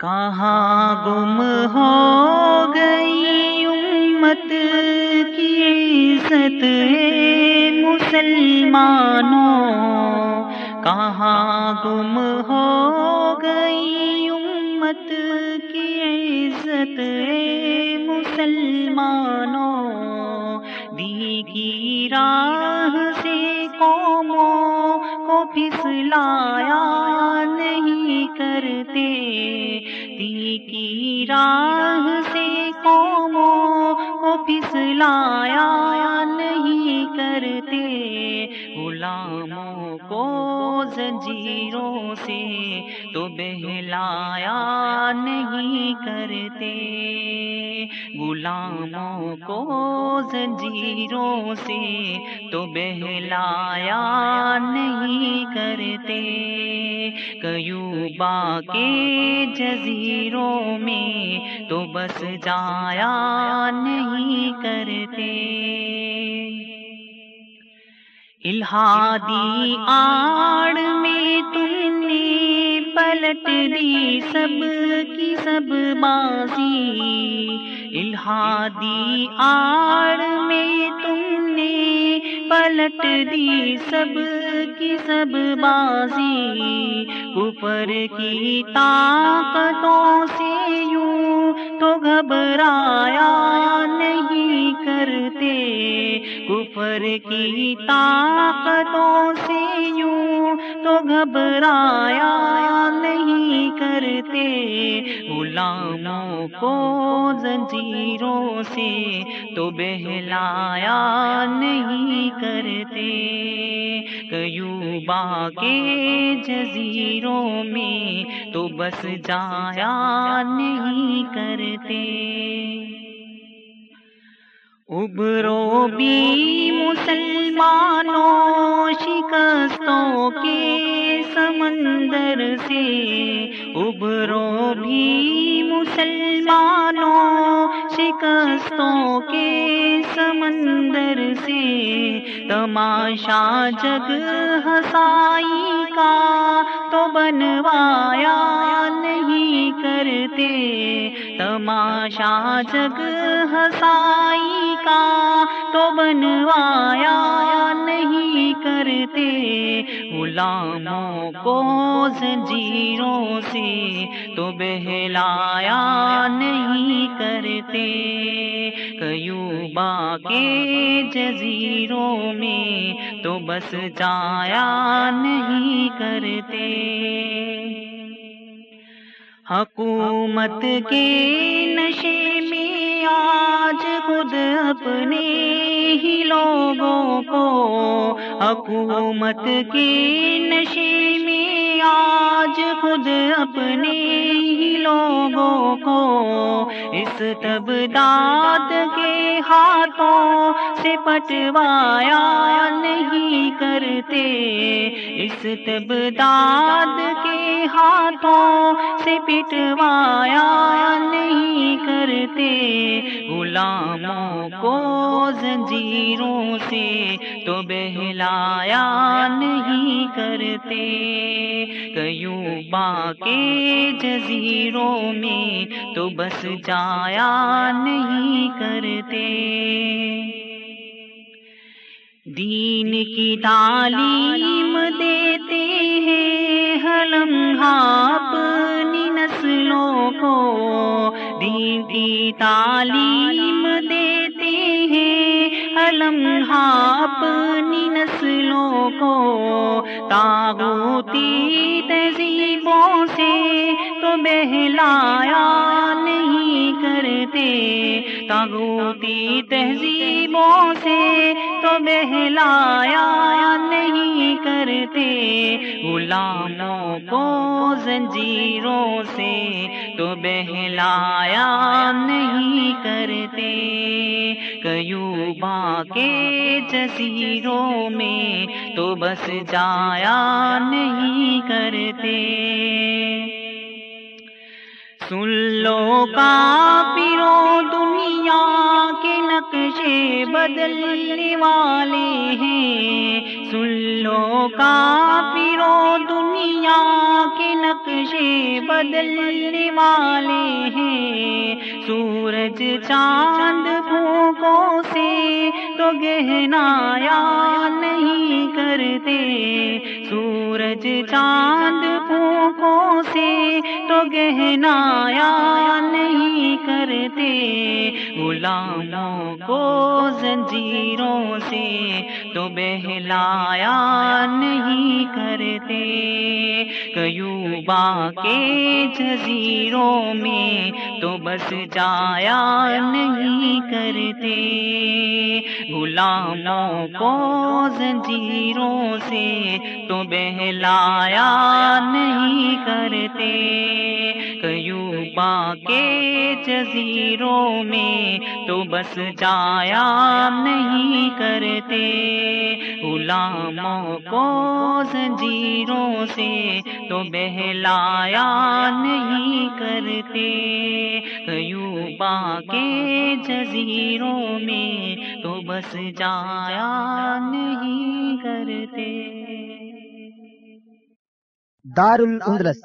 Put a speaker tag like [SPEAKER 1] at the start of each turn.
[SPEAKER 1] کہاں گم ہو گئی امت کی عزت مسلمانوں؟ کہاں گم ہو گئی امت کی عزت مسلمانوں؟ دی کی پھسلایا نہیں کرتے کی راہ سے قوموں کو پھسلایا نہیں کرتے غلاموں زنجیروں سے تو بہلایا نہیں کرتے۔ غلاموں کو زنجیروں سے تو بہلایا نہیں کرتے۔ کیوبا کے جزیروں میں تو بس جایا نہیں کرتے۔ الہادی آڑ میں تم نے پلٹ دی سب کی سب بازی۔ الہادی آڑ میں تم نے پلٹ دی سب کی سب بازی۔ اوپر کی طاقتوں سے یوں تو گھبرایا۔ کی طاقتوں سے یوں تو گھبرایا نہیں کرتے۔ غلاموں کو زنجیروں سے تو بہلایا نہیں کرتے۔ کیوبا کے جزیروں میں تو بس جایا نہیں کرتے۔ ابرو بھی مسلمانوں شکستوں کے سمندر سے ابرو بھی مسلمانوں شکستوں کے سمندر سے تماشا جگ ہسائی کا تو بنوایا نہیں کرتے تماشا جگ ہسائی کا تو بنوایا نہیں کرتے غلاموں کو زنجیروں سے تو بہلایا نہیں کرتے کیوبا کے جزیروں میں تو بس جایا نہیں کرتے حکومت کے نشے میں آج خود اپنے ہی لوگوں کو حکومت کے نشے میں آج خود اپنے ہی لوگوں کو اس تبداد کے ہاتھوں سے پٹوایا نہیں کرتے، اس تبداد کے ہاتھوں سے پٹوایا نہیں کرتے۔ غلاموں کو زنجیروں سے تو بہلایا نہیں کرتے۔ کیوبا کے جزیروں میں تو بس جایا نہیں کرتے؟ دین کی تعلیم دیتے ہیں ہلم اپنی نسلوں کو۔ دین کی تعلیم دیتے ہیں ہلم اپنی نسلوں کو۔ تاغوتی تہذیبوں سے تو بہلایا نہیں کرتے۔ تاغوتی تہذیبوں سے تو بہلایا نہیں کرتے۔ غلاموں کو زنجیروں سے تو بہلایا نہیں کرتے۔ کیوبا کے جزیروں میں تو بس جایا نہیں کرتے۔ سن لو کا پیرو دنیا کے نقشے بدلنے والے ہیں۔ سن لو کا پیرو دنیا کے نقشے بدلنے والے ہیں۔ سورج چاند پھونکوں سے تو گہنایا نہیں کرتے۔ سورج چاند پھونکوں سے تو گہنایا نہیں کرتے۔ غلاموں کو زنجیروں سے تو بہلایا نہیں کرتے۔ کیوبا کے جزیروں میں تو بس جایا نہیں کرتے۔ غلاموں کو زنجیروں سے تو بہلایا نہیں کرتے۔ کیوبا کے جزیروں میں تو بس جایا نہیں کرتے۔ غلاموں کو زنجیروں سے تو بہلایا نہیں کرتے۔ کیوبا کے جزیروں میں تو بس جایا نہیں کرتے۔
[SPEAKER 2] دار الاندلس